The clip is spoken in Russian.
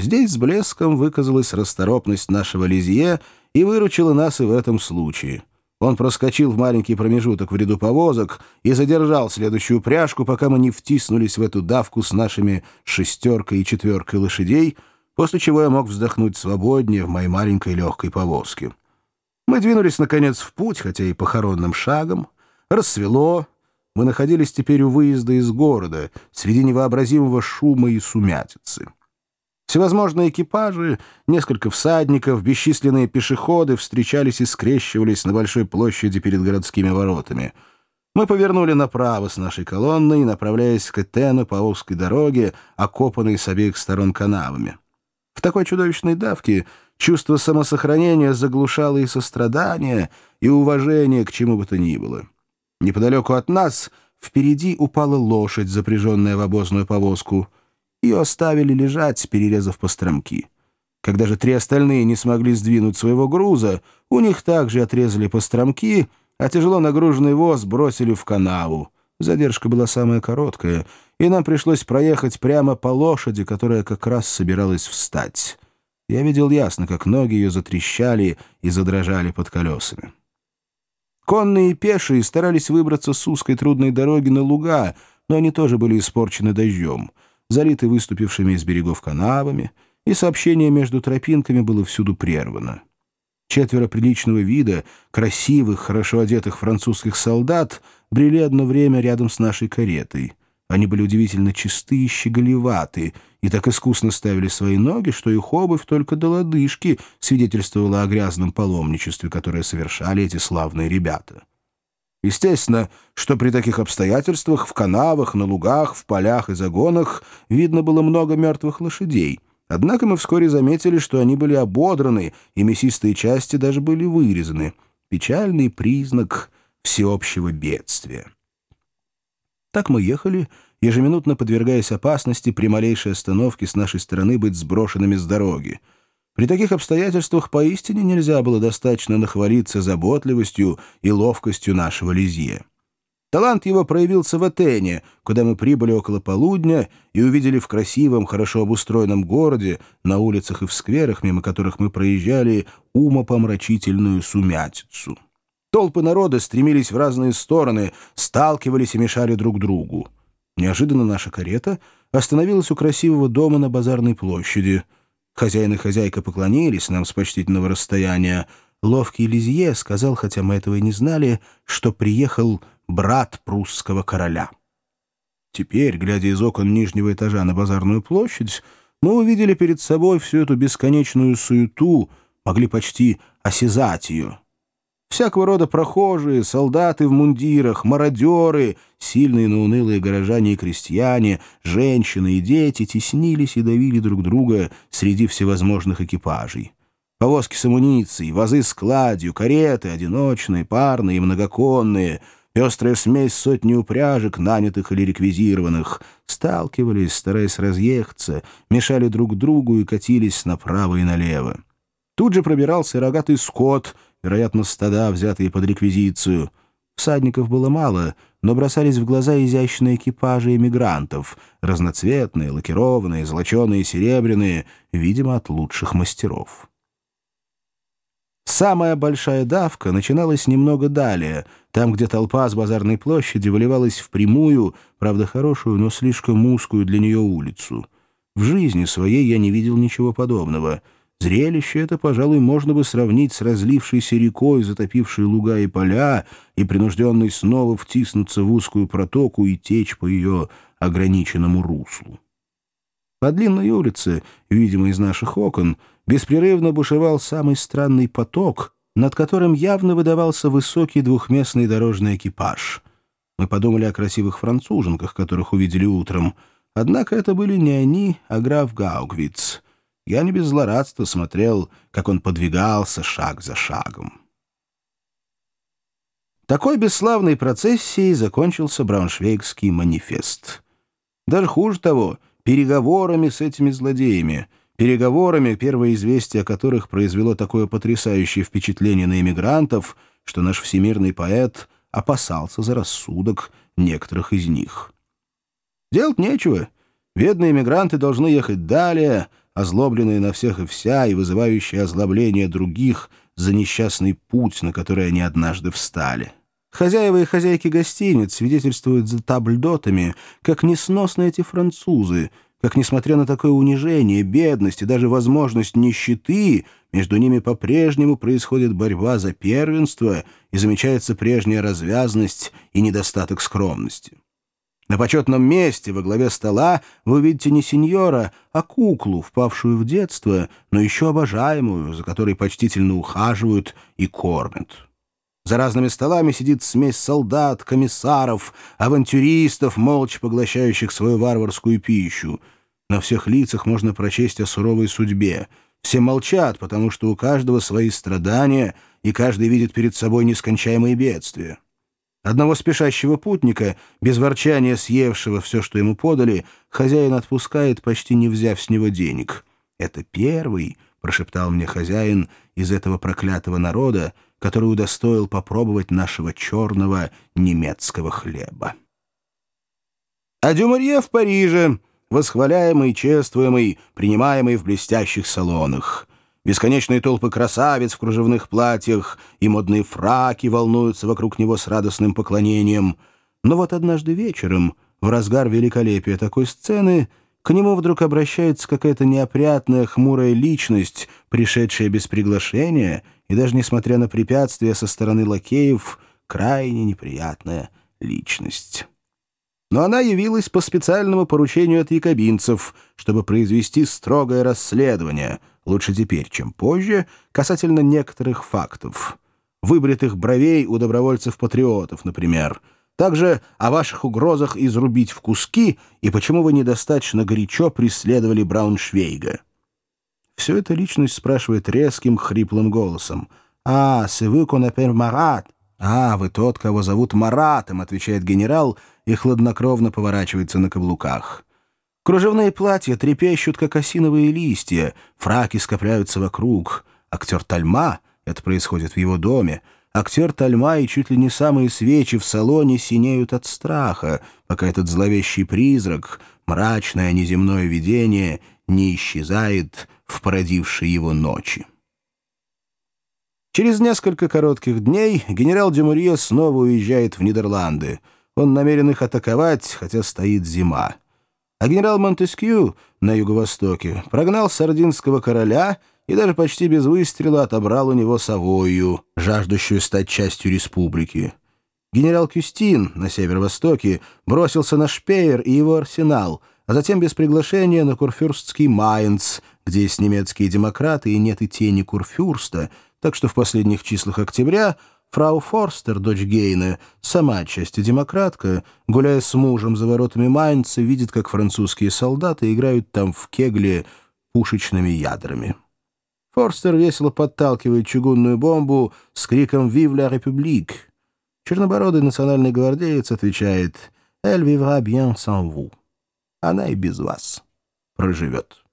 Здесь с блеском выказалась расторопность нашего Лизье и выручила нас и в этом случае. Он проскочил в маленький промежуток в ряду повозок и задержал следующую пряжку, пока мы не втиснулись в эту давку с нашими шестеркой и четверкой лошадей, после чего я мог вздохнуть свободнее в моей маленькой легкой повозке. Мы двинулись, наконец, в путь, хотя и похоронным шагом. Рассвело. Мы находились теперь у выезда из города, среди невообразимого шума и сумятицы. Всевозможные экипажи, несколько всадников, бесчисленные пешеходы встречались и скрещивались на большой площади перед городскими воротами. Мы повернули направо с нашей колонной, направляясь к Этену по узкой дороге, окопанной с обеих сторон канавами. В такой чудовищной давке чувство самосохранения заглушало и сострадание, и уважение к чему бы то ни было. Неподалеку от нас впереди упала лошадь, запряженная в обозную повозку — ее оставили лежать, перерезав постромки. Когда же три остальные не смогли сдвинуть своего груза, у них также отрезали постромки, а тяжело нагруженный воз бросили в канаву. Задержка была самая короткая, и нам пришлось проехать прямо по лошади, которая как раз собиралась встать. Я видел ясно, как ноги ее затрещали и задрожали под колесами. Конные и пешие старались выбраться с узкой трудной дороги на луга, но они тоже были испорчены дождем — залиты выступившими из берегов канавами, и сообщение между тропинками было всюду прервано. Четверо приличного вида, красивых, хорошо одетых французских солдат брели одно время рядом с нашей каретой. Они были удивительно чисты и щеголеваты, и так искусно ставили свои ноги, что их обувь только до лодыжки свидетельствовала о грязном паломничестве, которое совершали эти славные ребята. Естественно, что при таких обстоятельствах в канавах, на лугах, в полях и загонах видно было много мертвых лошадей. Однако мы вскоре заметили, что они были ободраны, и мясистые части даже были вырезаны. Печальный признак всеобщего бедствия. Так мы ехали, ежеминутно подвергаясь опасности при малейшей остановке с нашей стороны быть сброшенными с дороги. При таких обстоятельствах поистине нельзя было достаточно нахвалиться заботливостью и ловкостью нашего Лизье. Талант его проявился в Атене, куда мы прибыли около полудня и увидели в красивом, хорошо обустроенном городе, на улицах и в скверах, мимо которых мы проезжали, умопомрачительную сумятицу. Толпы народа стремились в разные стороны, сталкивались и мешали друг другу. Неожиданно наша карета остановилась у красивого дома на базарной площади — Хозяин и хозяйка поклонились нам с почтительного расстояния. Ловкий Лизье сказал, хотя мы этого и не знали, что приехал брат прусского короля. Теперь, глядя из окон нижнего этажа на базарную площадь, мы увидели перед собой всю эту бесконечную суету, могли почти осязать ее. Всякого рода прохожие, солдаты в мундирах, мародеры, сильные, но унылые горожане и крестьяне, женщины и дети теснились и давили друг друга среди всевозможных экипажей. Повозки с амуницией, вазы с кладью, кареты, одиночные, парные и многоконные, пестрая смесь сотни упряжек, нанятых или реквизированных, сталкивались, стараясь разъехаться, мешали друг другу и катились направо и налево. Тут же пробирался рогатый скот — вероятно, стада, взятые под реквизицию. Всадников было мало, но бросались в глаза изящные экипажи эмигрантов, разноцветные, лакированные, золоченые, серебряные, видимо, от лучших мастеров. Самая большая давка начиналась немного далее, там, где толпа с базарной площади выливалась в прямую, правда хорошую, но слишком узкую для нее улицу. В жизни своей я не видел ничего подобного — Зрелище это, пожалуй, можно бы сравнить с разлившейся рекой, затопившей луга и поля, и принужденной снова втиснуться в узкую протоку и течь по ее ограниченному руслу. По длинной улице, видимо, из наших окон, беспрерывно бушевал самый странный поток, над которым явно выдавался высокий двухместный дорожный экипаж. Мы подумали о красивых француженках, которых увидели утром, однако это были не они, а граф Гаугвиц — я не без злорадства смотрел, как он подвигался шаг за шагом. Такой бесславной процессией закончился Брауншвейгский манифест. Даже хуже того, переговорами с этими злодеями, переговорами, первое известие о которых произвело такое потрясающее впечатление на эмигрантов, что наш всемирный поэт опасался за рассудок некоторых из них. Делать нечего. Бедные эмигранты должны ехать далее — озлобленные на всех и вся и вызывающие озлобление других за несчастный путь, на который они однажды встали. Хозяева и хозяйки гостиниц свидетельствуют за табльдотами, как несносны эти французы, как, несмотря на такое унижение, бедность и даже возможность нищеты, между ними по-прежнему происходит борьба за первенство и замечается прежняя развязность и недостаток скромности. На почетном месте во главе стола вы увидите не сеньора, а куклу, впавшую в детство, но еще обожаемую, за которой почтительно ухаживают и кормят. За разными столами сидит смесь солдат, комиссаров, авантюристов, молча поглощающих свою варварскую пищу. На всех лицах можно прочесть о суровой судьбе. Все молчат, потому что у каждого свои страдания, и каждый видит перед собой нескончаемые бедствия. Одного спешащего путника, без ворчания съевшего все, что ему подали, хозяин отпускает, почти не взяв с него денег. «Это первый», — прошептал мне хозяин из этого проклятого народа, который удостоил попробовать нашего черного немецкого хлеба. А Дюмарье в Париже, восхваляемый, чествуемый, принимаемый в блестящих салонах. Бесконечные толпы красавиц в кружевных платьях и модные фраки волнуются вокруг него с радостным поклонением. Но вот однажды вечером, в разгар великолепия такой сцены, к нему вдруг обращается какая-то неопрятная, хмурая личность, пришедшая без приглашения, и даже несмотря на препятствия со стороны лакеев, крайне неприятная личность. Но она явилась по специальному поручению от якобинцев, чтобы произвести строгое расследование, лучше теперь, чем позже, касательно некоторых фактов. Выбритых бровей у добровольцев-патриотов, например — также о ваших угрозах изрубить в куски и почему вы недостаточно горячо преследовали Брауншвейга. Все это личность спрашивает резким, хриплым голосом. «А, севы конапер Марат!» «А, вы тот, кого зовут Маратом», — отвечает генерал и хладнокровно поворачивается на каблуках. Кружевные платья трепещут, как осиновые листья, фраки скопляются вокруг. Актер Тальма, это происходит в его доме, — Актер Тальма и чуть ли не самые свечи в салоне синеют от страха, пока этот зловещий призрак, мрачное неземное видение, не исчезает в породившей его ночи. Через несколько коротких дней генерал Дюмурье снова уезжает в Нидерланды. Он намерен их атаковать, хотя стоит зима. А генерал Монтескью на юго-востоке прогнал сардинского короля — и даже почти без выстрела отобрал у него Савойю, жаждущую стать частью республики. Генерал Кюстин на северо-востоке бросился на Шпеер и его арсенал, а затем без приглашения на Курфюрстский Майнц, где есть немецкие демократы и нет и тени Курфюрста, так что в последних числах октября фрау Форстер, дочь Гейна, сама отчасти демократка, гуляя с мужем за воротами Майнца, видит, как французские солдаты играют там в кегле пушечными ядрами. Форстер весело подталкивает чугунную бомбу с криком «Vive la République!». Чернобородый национальный гвардеец отвечает «Elle vivra bien sans vous». Она и без вас проживет.